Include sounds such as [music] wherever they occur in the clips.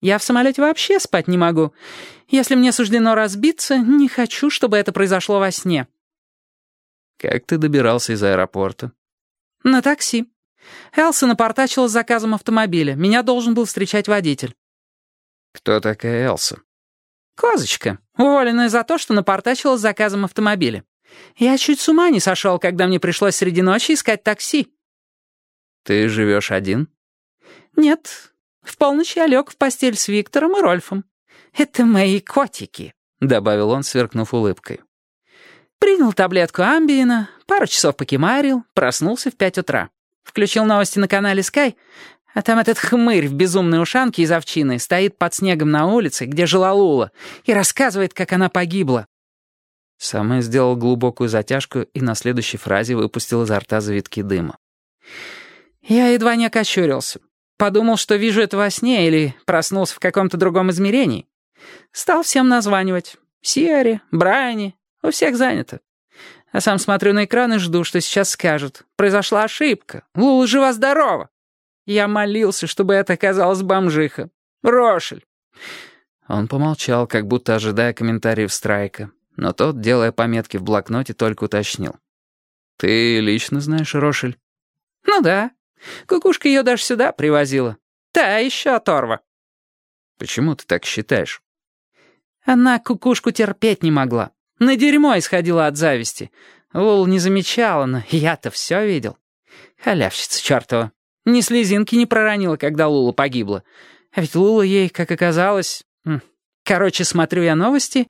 Я в самолете вообще спать не могу. Если мне суждено разбиться, не хочу, чтобы это произошло во сне». «Как ты добирался из аэропорта?» «На такси. Элса напортачила с заказом автомобиля. Меня должен был встречать водитель». «Кто такая Элса?» «Козочка, уволенная за то, что напортачила с заказом автомобиля. Я чуть с ума не сошел, когда мне пришлось среди ночи искать такси». «Ты живешь один?» «Нет. В полночь я лег в постель с Виктором и Рольфом. Это мои котики», — добавил он, сверкнув улыбкой. Принял таблетку амбиена, пару часов покемарил, проснулся в пять утра. Включил новости на канале Sky, а там этот хмырь в безумной ушанке из овчины стоит под снегом на улице, где жила Лула, и рассказывает, как она погибла. Самая сделал глубокую затяжку и на следующей фразе выпустил изо рта завитки дыма. Я едва не окочурился. Подумал, что вижу это во сне или проснулся в каком-то другом измерении. Стал всем названивать. Сиаре, Брайане, у всех занято. А сам смотрю на экран и жду, что сейчас скажут. Произошла ошибка. Лула жива-здорова. Я молился, чтобы это оказалась бомжиха. Рошель. Он помолчал, как будто ожидая комментариев Страйка, но тот, делая пометки в блокноте, только уточнил. «Ты лично знаешь Рошель?» «Ну да. Кукушка ее даже сюда привозила. Та еще оторва». «Почему ты так считаешь?» Она кукушку терпеть не могла. На дерьмо исходила от зависти. Лул не замечала, но я-то все видел. Халявщица чертова. Ни слезинки не проронила, когда Лула погибла. А ведь Лула ей, как оказалось... Короче, смотрю я новости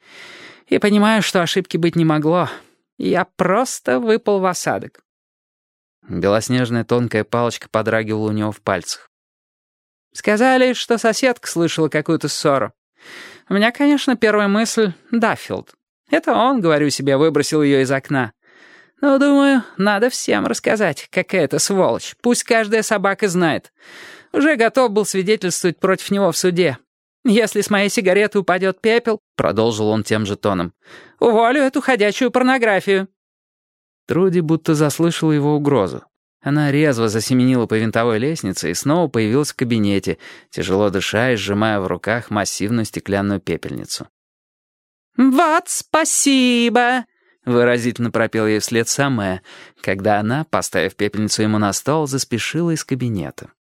и понимаю, что ошибки быть не могло. Я просто выпал в осадок. Белоснежная тонкая палочка подрагивала у него в пальцах. Сказали, что соседка слышала какую-то ссору. У меня, конечно, первая мысль — Даффилд. Это он, говорю себе, выбросил ее из окна. Но, думаю, надо всем рассказать, какая это сволочь. Пусть каждая собака знает. Уже готов был свидетельствовать против него в суде. Если с моей сигареты упадет пепел, продолжил он тем же тоном, уволю эту ходячую порнографию. Труди будто заслышала его угрозу. Она резво засеменила по винтовой лестнице и снова появилась в кабинете, тяжело дыша и сжимая в руках массивную стеклянную пепельницу. «Вот спасибо!» — выразительно пропел ей вслед самая, когда она, поставив пепельницу ему на стол, заспешила из кабинета.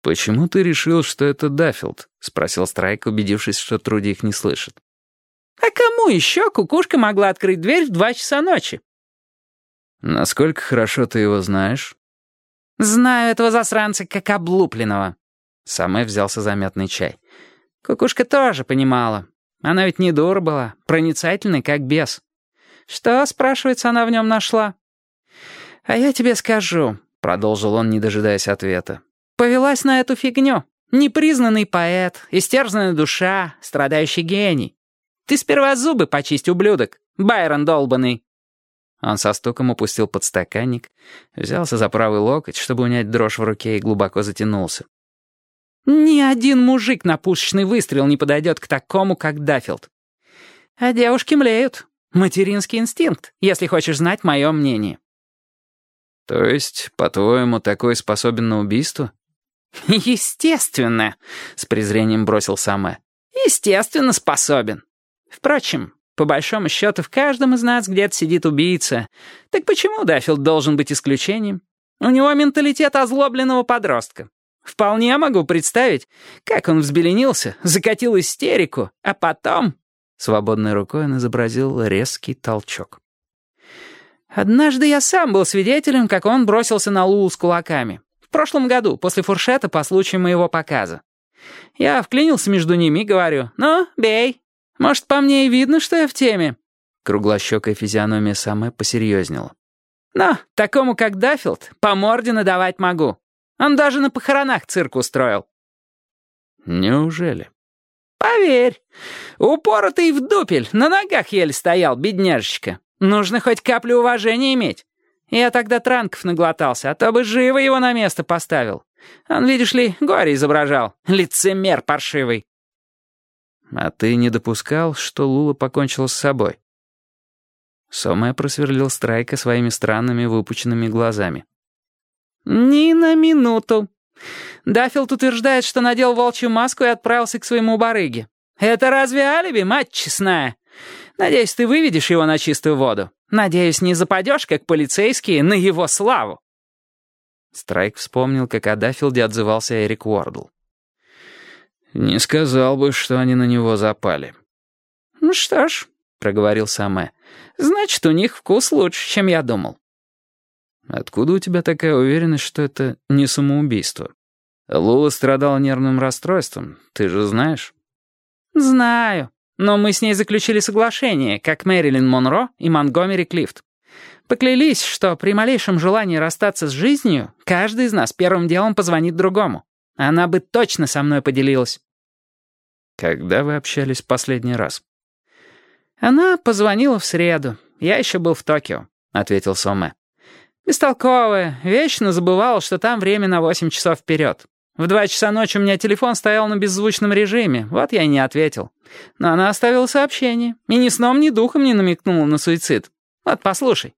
«Почему ты решил, что это Даффилд?» — спросил Страйк, убедившись, что Труди их не слышит. «А кому еще кукушка могла открыть дверь в два часа ночи?» «Насколько хорошо ты его знаешь?» «Знаю этого засранца как облупленного». Самой взялся заметный чай. Кукушка тоже понимала. Она ведь не дура была, проницательной, как бес. Что, спрашивается, она в нем нашла? А я тебе скажу, продолжил он, не дожидаясь ответа. Повелась на эту фигню. Непризнанный поэт, истерзанная душа, страдающий гений. Ты сперва зубы почисть, ублюдок, Байрон долбанный. Он со стуком упустил подстаканник, взялся за правый локоть, чтобы унять дрожь в руке, и глубоко затянулся. Ни один мужик на пушечный выстрел не подойдет к такому, как Даффилд. А девушки млеют. Материнский инстинкт, если хочешь знать мое мнение. То есть, по-твоему, такой способен на убийство? [laughs] Естественно, с презрением бросил Саме. Естественно, способен. Впрочем, по большому счету, в каждом из нас где-то сидит убийца. Так почему Даффилд должен быть исключением? У него менталитет озлобленного подростка. Вполне могу представить, как он взбеленился, закатил истерику, а потом... Свободной рукой он изобразил резкий толчок. Однажды я сам был свидетелем, как он бросился на Лулу с кулаками. В прошлом году, после фуршета, по случаю моего показа. Я вклинился между ними и говорю, «Ну, бей. Может, по мне и видно, что я в теме?» Круглощекая физиономия самая посерьезнела. «Но такому, как Даффилд, по морде надавать могу. Он даже на похоронах цирк устроил». «Неужели?» «Поверь, упоротый в дупель, на ногах еле стоял, бедняжечка. Нужно хоть каплю уважения иметь. Я тогда транков наглотался, а то бы живо его на место поставил. Он, видишь ли, горе изображал, лицемер паршивый». «А ты не допускал, что Лула покончила с собой?» Сомая просверлил Страйка своими странными выпученными глазами. «Ни на минуту. Даффилд утверждает, что надел волчью маску и отправился к своему барыге. Это разве алиби, мать честная? Надеюсь, ты выведешь его на чистую воду. Надеюсь, не западешь, как полицейские, на его славу». Страйк вспомнил, как о Даффилде отзывался Эрик Уордл. «Не сказал бы, что они на него запали». «Ну что ж», — проговорил Саме, — «значит, у них вкус лучше, чем я думал». «Откуда у тебя такая уверенность, что это не самоубийство? Лула страдала нервным расстройством, ты же знаешь?» «Знаю», но мы с ней заключили соглашение, как Мэрилин Монро и Монгомери Клифт. Поклялись, что при малейшем желании расстаться с жизнью, каждый из нас первым делом позвонит другому. Она бы точно со мной поделилась. Когда вы общались последний раз? Она позвонила в среду. Я еще был в Токио, — ответил Соме. Бестолковая, вечно забывала, что там время на восемь часов вперед. В два часа ночи у меня телефон стоял на беззвучном режиме, вот я и не ответил. Но она оставила сообщение и ни сном, ни духом не намекнула на суицид. Вот послушай.